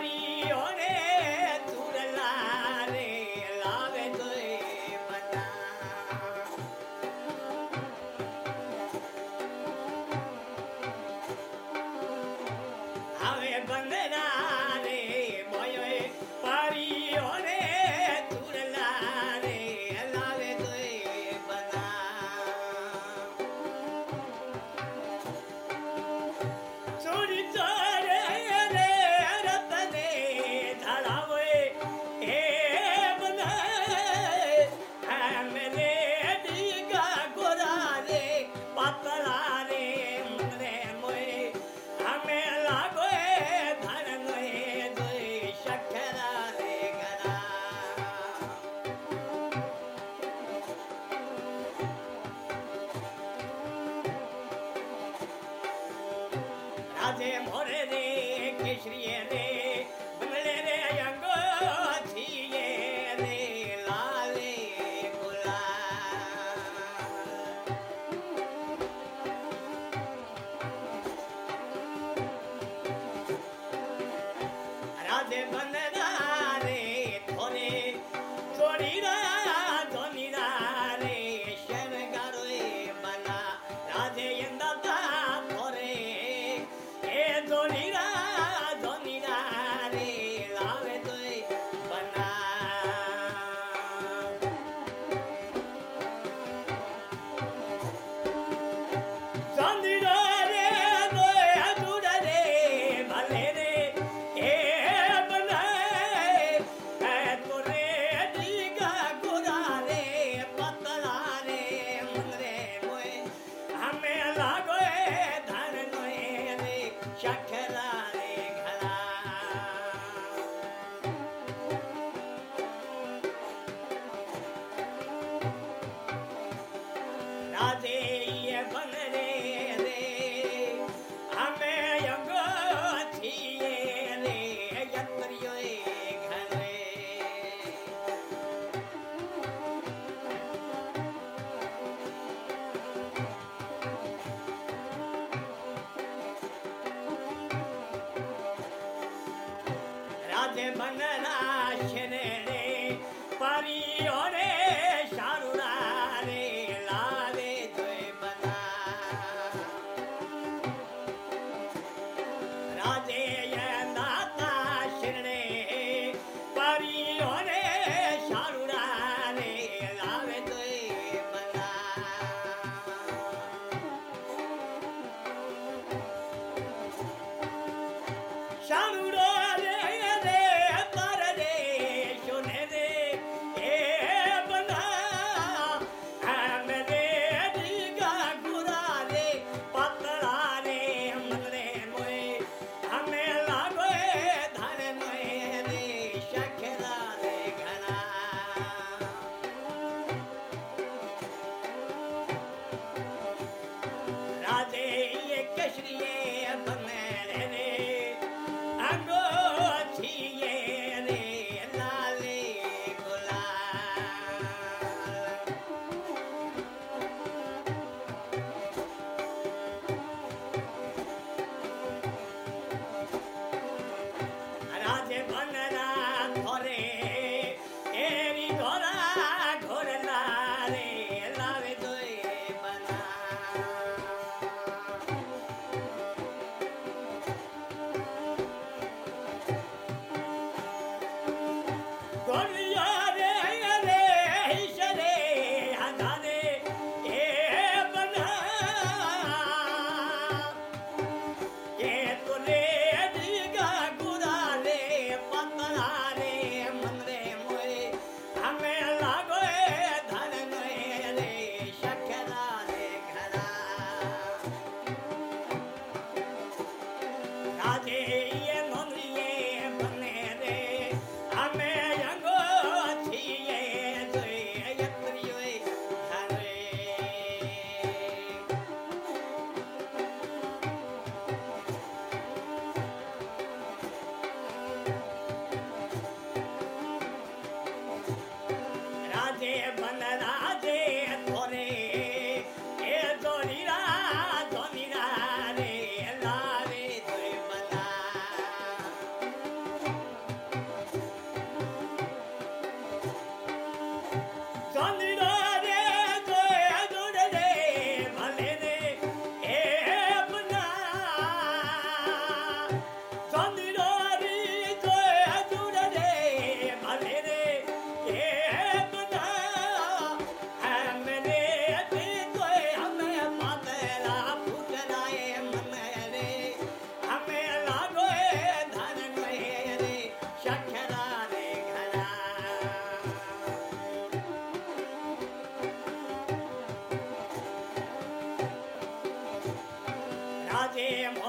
Hari on fazer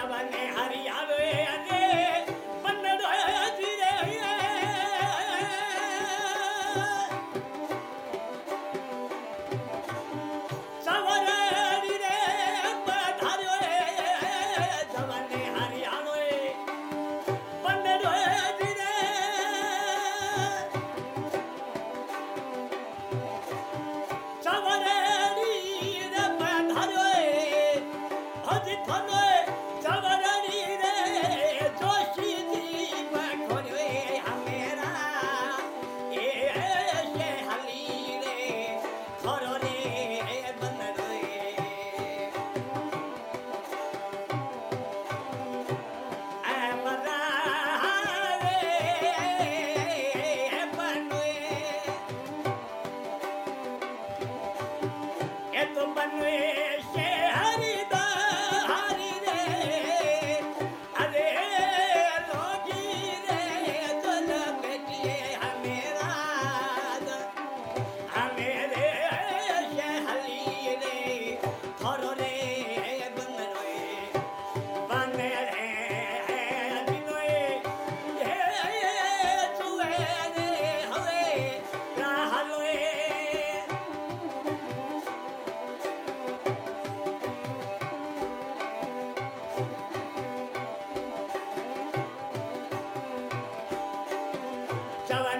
Chavales. Shall I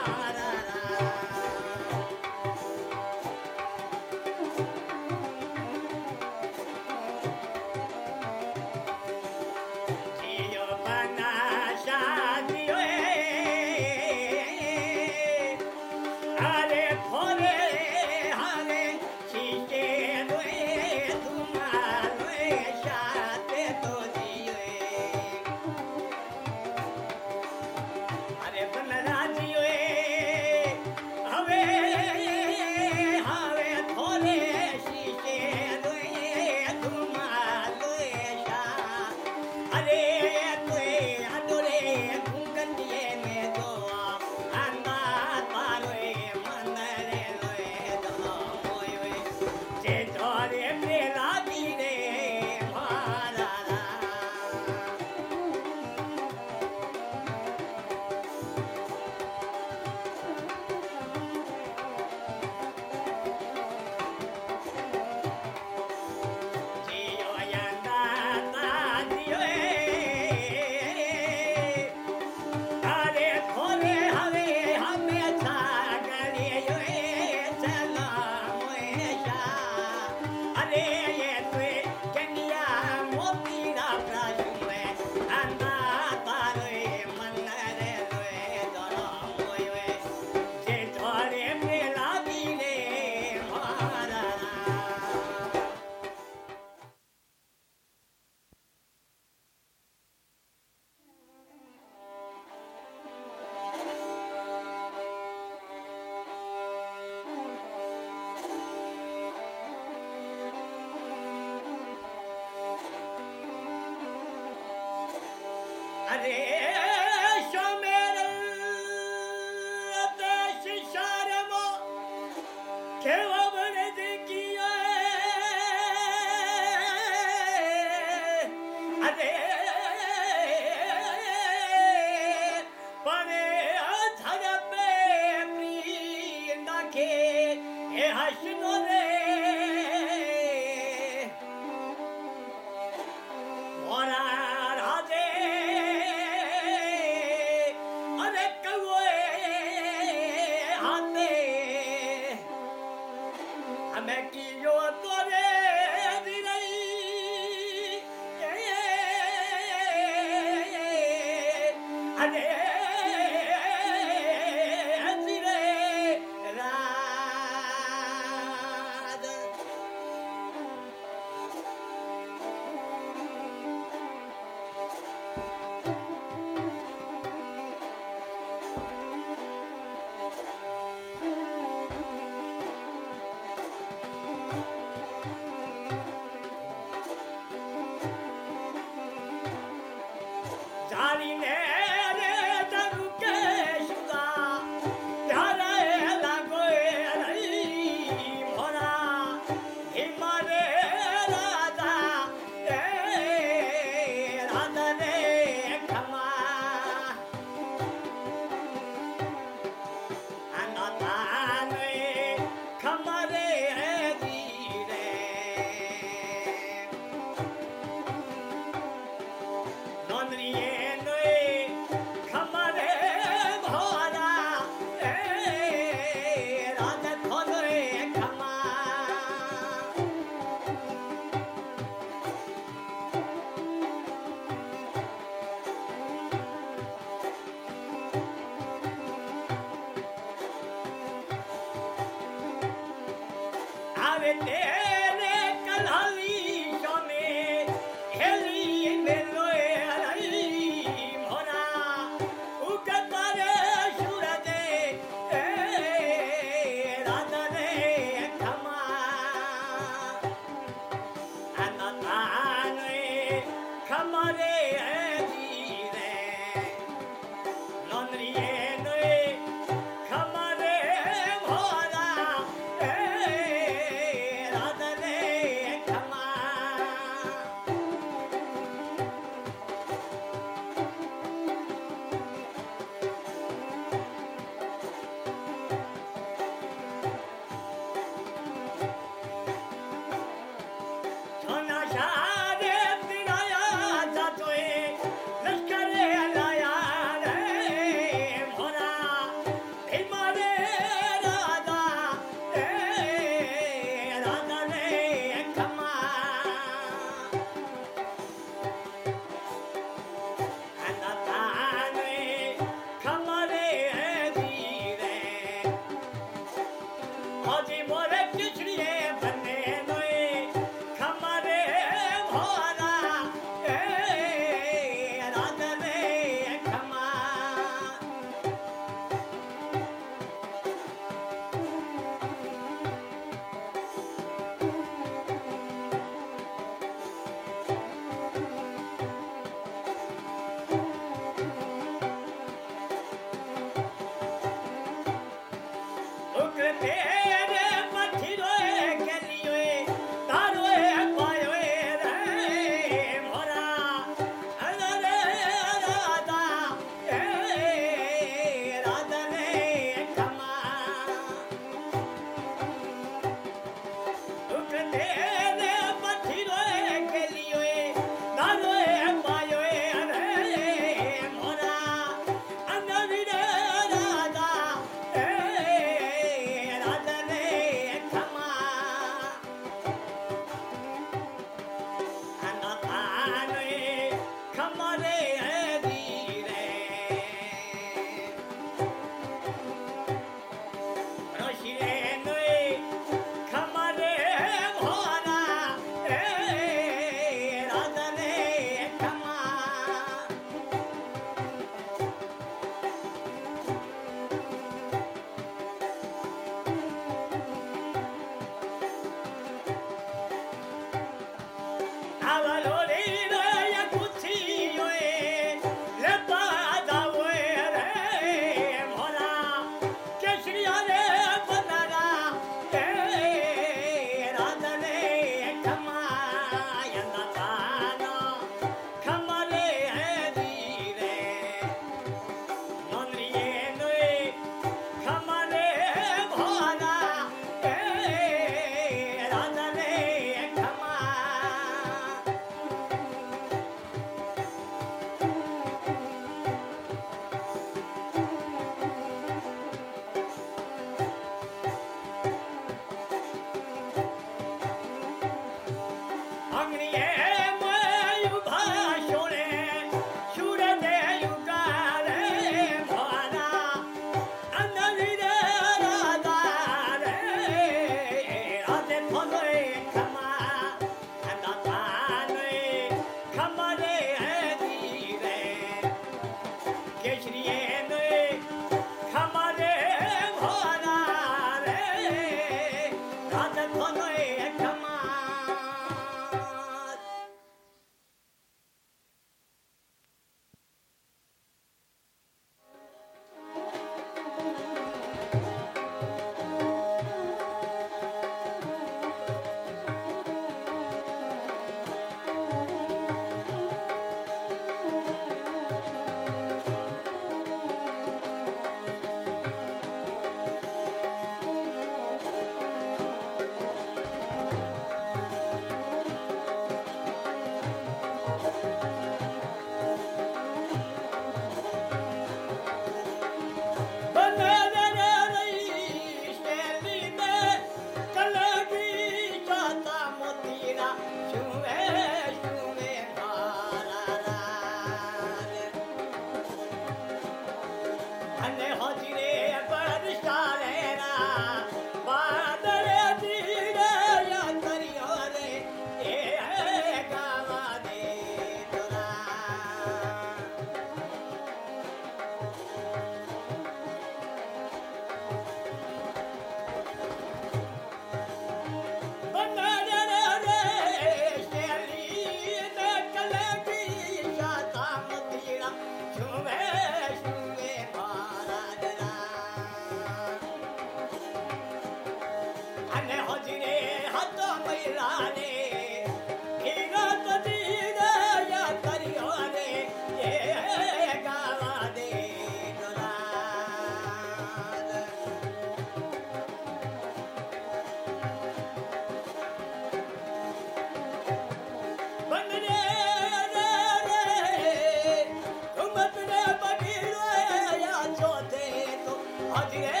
Hadi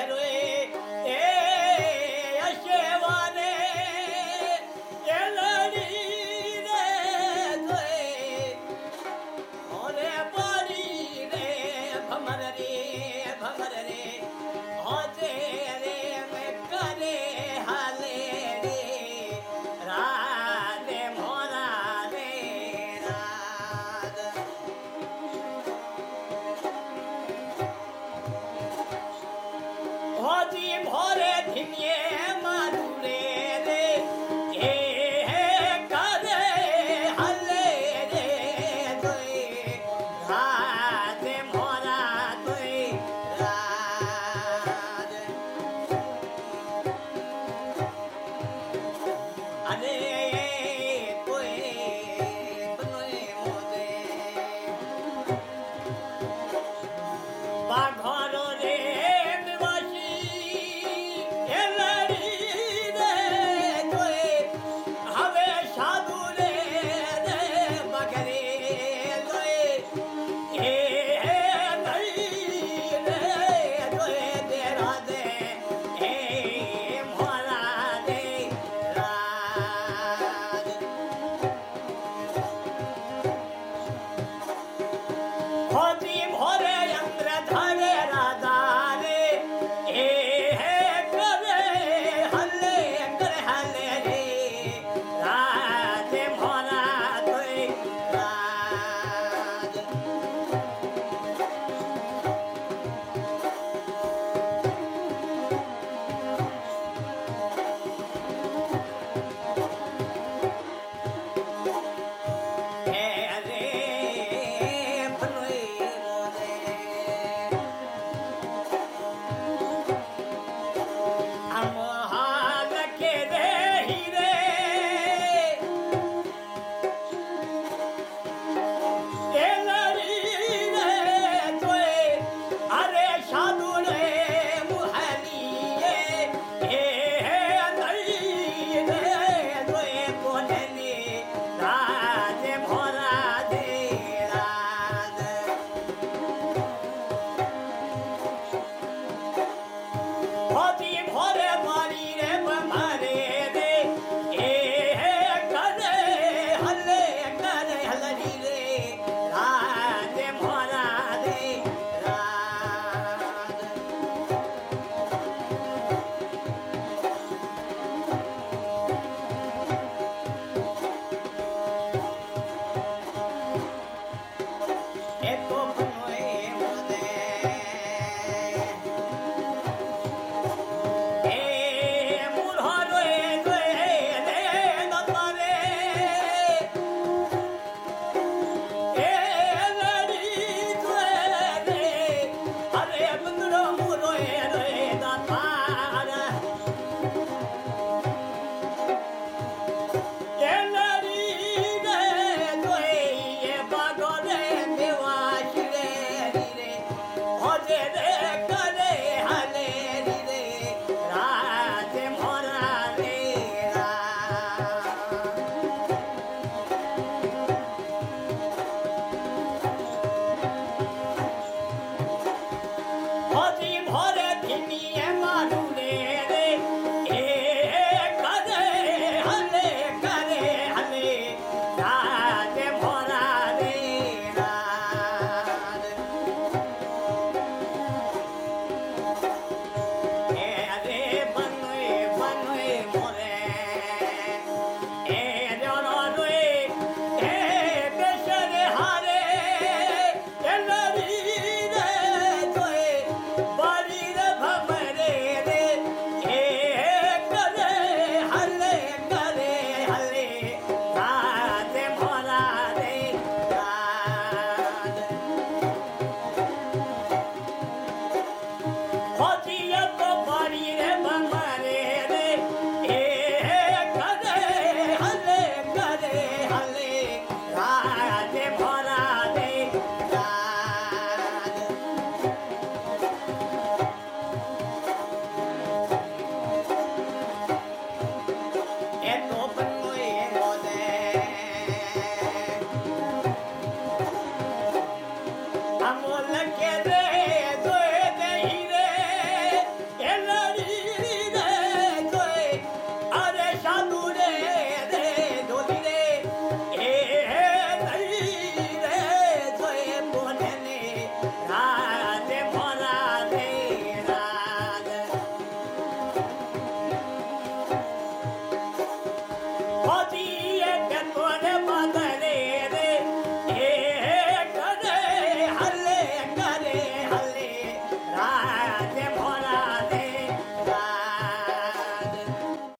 Hello